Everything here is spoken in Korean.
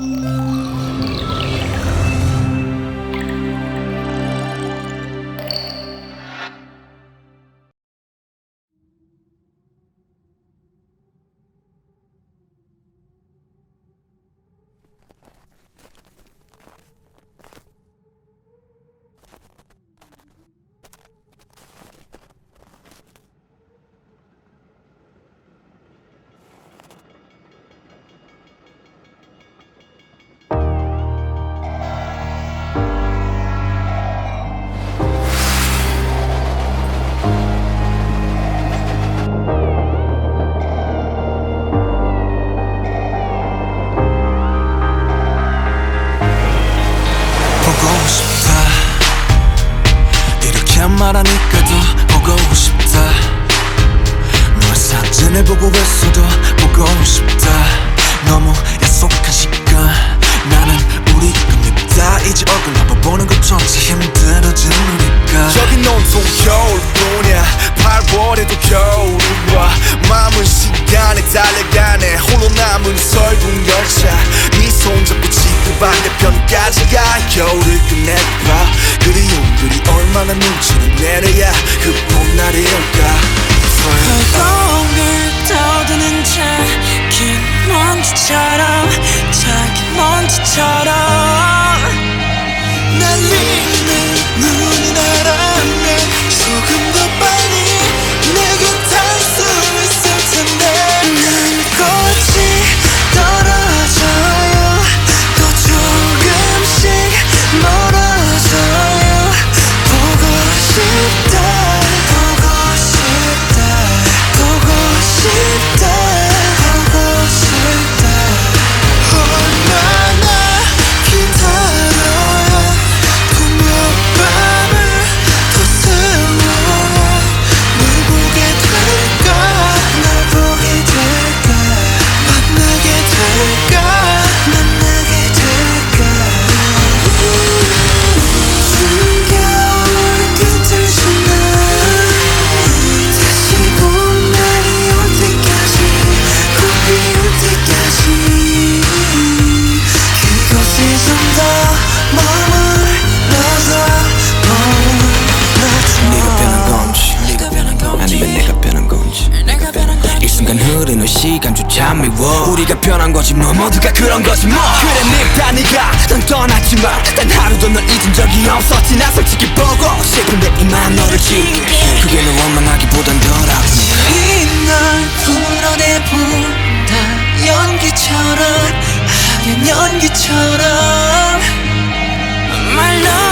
보 말하니까 더 보고 싶다. 너의 사진을 보고 있어도 보고 싶다. 너무 약속한 시간 나는 우리가 밉다 이제 얼굴 한번 보는 것조차 우리가. 저긴 온통 겨울뿐이야. 8월에도 겨울이 와 마음은 시간에 달려가네. 홀로 남은 설국 열차 네 손 잡고 지금 반대편까지 가. 겨울을 끝내봐. 그리 움들이 얼마나 눈치를 내려야 그 봄날이 올까 편한 거지 뭐. 모두가 그런 거지 뭐. 그래 늙다 니가 넌 떠났지만 단 하루도 널 잊은 적이 없었지. 나 솔직히 보고 싶은데 이만 너를 지울게. 그게 너 원망하기보단 덜 아프지. 이날 불러내본다 연기처럼 하얀 연기처럼. 말로